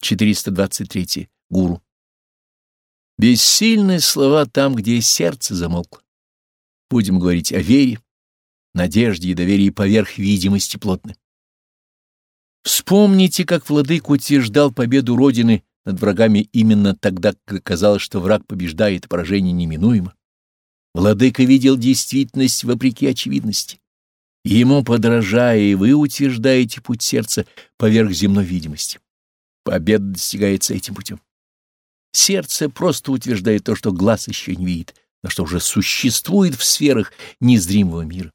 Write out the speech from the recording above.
423. Гуру. Бессильны слова там, где сердце замолкло. Будем говорить о вере, надежде и доверии поверх видимости плотны. Вспомните, как владык утверждал победу Родины над врагами именно тогда, когда казалось, что враг побеждает, и поражение неминуемо. Владыка видел действительность вопреки очевидности. Ему подражая, и вы утверждаете путь сердца поверх земной видимости. Победа достигается этим путем. Сердце просто утверждает то, что глаз еще не видит, но что уже существует в сферах незримого мира.